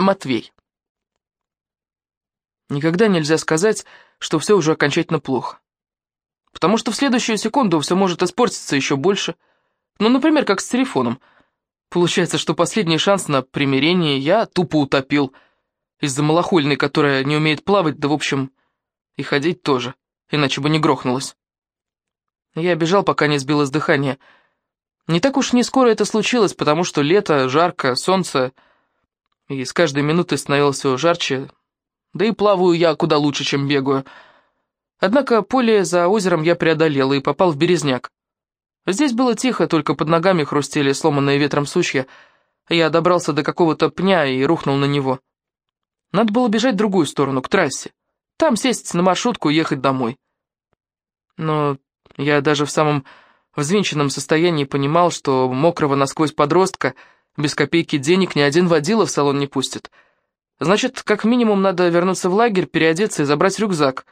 Матвей. Никогда нельзя сказать, что все уже окончательно плохо. Потому что в следующую секунду все может испортиться еще больше. Ну, например, как с телефоном. Получается, что последний шанс на примирение я тупо утопил. Из-за малохольной, которая не умеет плавать, да в общем, и ходить тоже, иначе бы не грохнулась. Я бежал, пока не сбилось дыхание. Не так уж не скоро это случилось, потому что лето, жарко, солнце и с каждой минутой становилось все жарче, да и плаваю я куда лучше, чем бегаю. Однако поле за озером я преодолел и попал в Березняк. Здесь было тихо, только под ногами хрустели сломанные ветром сучья. Я добрался до какого-то пня и рухнул на него. Надо было бежать в другую сторону, к трассе. Там сесть на маршрутку и ехать домой. Но я даже в самом взвинченном состоянии понимал, что мокрого насквозь подростка — без копейки денег ни один водила в салон не пустит. Значит, как минимум надо вернуться в лагерь, переодеться и забрать рюкзак.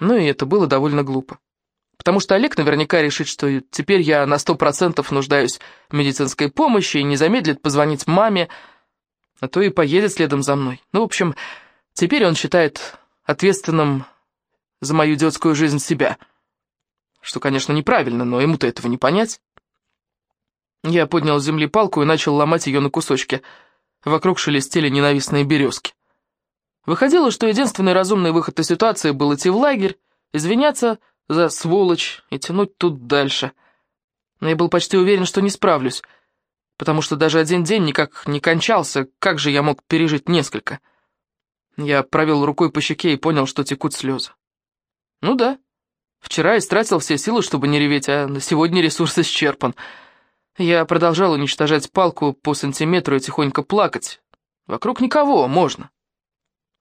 Ну и это было довольно глупо. Потому что Олег наверняка решит, что теперь я на сто процентов нуждаюсь в медицинской помощи и не замедлит позвонить маме, а то и поедет следом за мной. Ну, в общем, теперь он считает ответственным за мою детскую жизнь себя. Что, конечно, неправильно, но ему-то этого не понять. Я поднял с земли палку и начал ломать ее на кусочки. Вокруг шелестели ненавистные березки. Выходило, что единственный разумный выход из ситуации был идти в лагерь, извиняться за сволочь и тянуть тут дальше. Но я был почти уверен, что не справлюсь, потому что даже один день никак не кончался, как же я мог пережить несколько? Я провел рукой по щеке и понял, что текут слезы. Ну да, вчера истратил все силы, чтобы не реветь, а на сегодня ресурс исчерпан — я продолжал уничтожать палку по сантиметру и тихонько плакать. Вокруг никого, можно.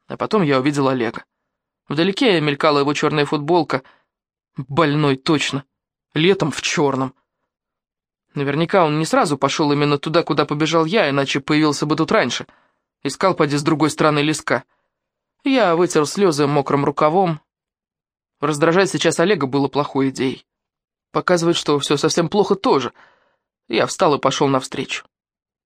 А потом я увидел Олега. Вдалеке мелькала его черная футболка. Больной, точно. Летом в черном. Наверняка он не сразу пошел именно туда, куда побежал я, иначе появился бы тут раньше. Искал, поди, с другой стороны леска. Я вытер слезы мокрым рукавом. Раздражать сейчас Олега было плохой идеей. Показывает, что все совсем плохо тоже — я встал и пошел навстречу.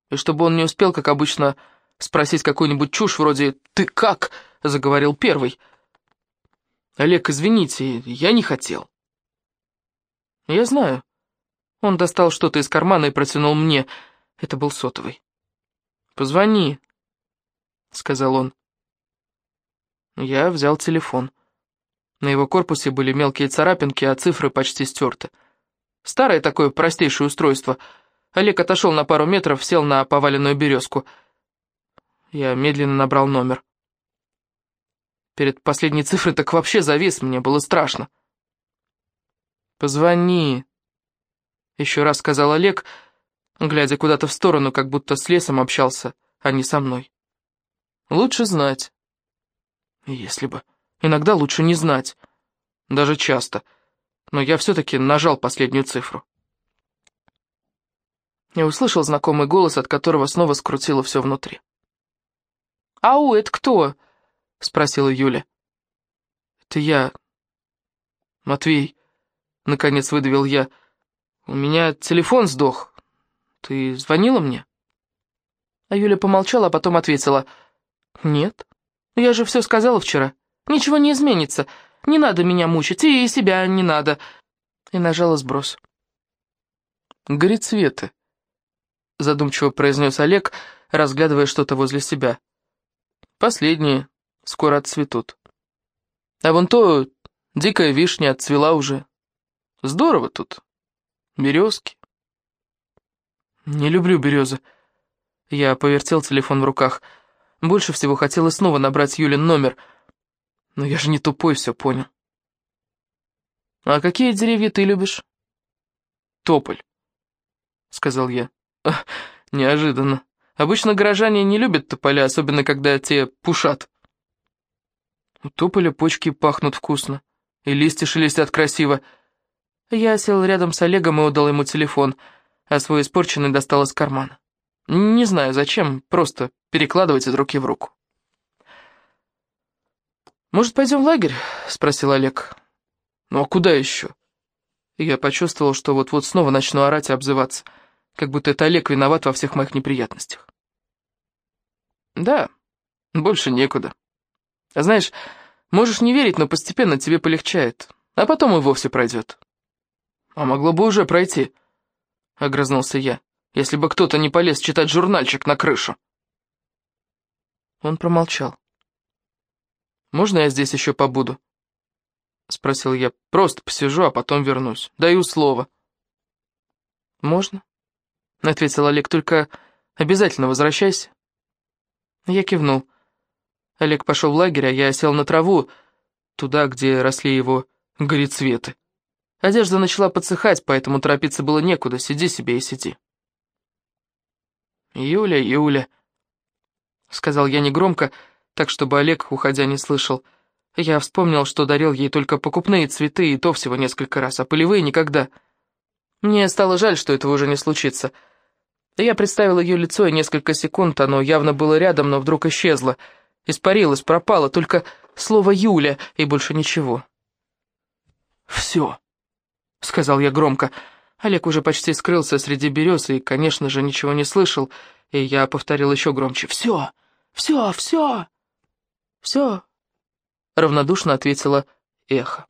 И чтобы он не успел, как обычно, спросить какую-нибудь чушь вроде «Ты как?» — заговорил первый. «Олег, извините, я не хотел». «Я знаю». Он достал что-то из кармана и протянул мне. Это был сотовый. «Позвони», — сказал он. Я взял телефон. На его корпусе были мелкие царапинки, а цифры почти стерты. Старое такое простейшее устройство. Олег отошел на пару метров, сел на поваленную березку. Я медленно набрал номер. Перед последней цифрой так вообще завис, мне было страшно. «Позвони», — еще раз сказал Олег, глядя куда-то в сторону, как будто с лесом общался, а не со мной. «Лучше знать». Если бы. Иногда лучше не знать. Даже часто но я все-таки нажал последнюю цифру. Я услышал знакомый голос, от которого снова скрутило все внутри. «Ау, это кто?» — спросила Юля. «Это я, Матвей», — наконец выдавил я. «У меня телефон сдох. Ты звонила мне?» А Юля помолчала, а потом ответила. «Нет, я же все сказала вчера. Ничего не изменится. Не надо меня мучить, и себя не надо. И нажала сброс. «Горецветы», — задумчиво произнес Олег, разглядывая что-то возле себя. «Последние скоро отцветут. А вон то дикая вишня отцвела уже. Здорово тут. Березки». «Не люблю березы». Я повертел телефон в руках. Больше всего хотелось снова набрать Юлин номер — но я же не тупой, все понял. А какие деревья ты любишь? Тополь, сказал я. неожиданно. Обычно горожане не любят тополя, особенно когда те пушат. У тополя почки пахнут вкусно, и листья шелестят красиво. Я сел рядом с Олегом и отдал ему телефон, а свой испорченный достал из кармана. Не знаю зачем, просто перекладывать из руки в руку. «Может, пойдем в лагерь?» — спросил Олег. «Ну а куда еще?» я почувствовал, что вот-вот снова начну орать и обзываться, как будто это Олег виноват во всех моих неприятностях. «Да», Больше некуда. А знаешь, можешь не верить, но постепенно тебе полегчает, а потом и вовсе пройдет. А могло бы уже пройти, — огрызнулся я, — если бы кто-то не полез читать журнальчик на крышу. Он промолчал. «Можно я здесь еще побуду?» — спросил я. «Просто посижу, а потом вернусь. Даю слово». «Можно?» — ответил Олег. «Только обязательно возвращайся». Я кивнул. Олег пошел в лагерь, а я сел на траву, туда, где росли его горецветы. Одежда начала подсыхать, поэтому торопиться было некуда. Сиди себе и сиди. «Юля, Юля», — сказал я негромко, так, чтобы Олег, уходя, не слышал. Я вспомнил, что дарил ей только покупные цветы, и то всего несколько раз, а полевые никогда. Мне стало жаль, что этого уже не случится. Я представил ее лицо, и несколько секунд оно явно было рядом, но вдруг исчезло. Испарилось, пропало, только слово «Юля» и больше ничего. «Все», — сказал я громко. Олег уже почти скрылся среди берез и, конечно же, ничего не слышал, и я повторил еще громче. «Все, все, все, все», — равнодушно ответила эхо.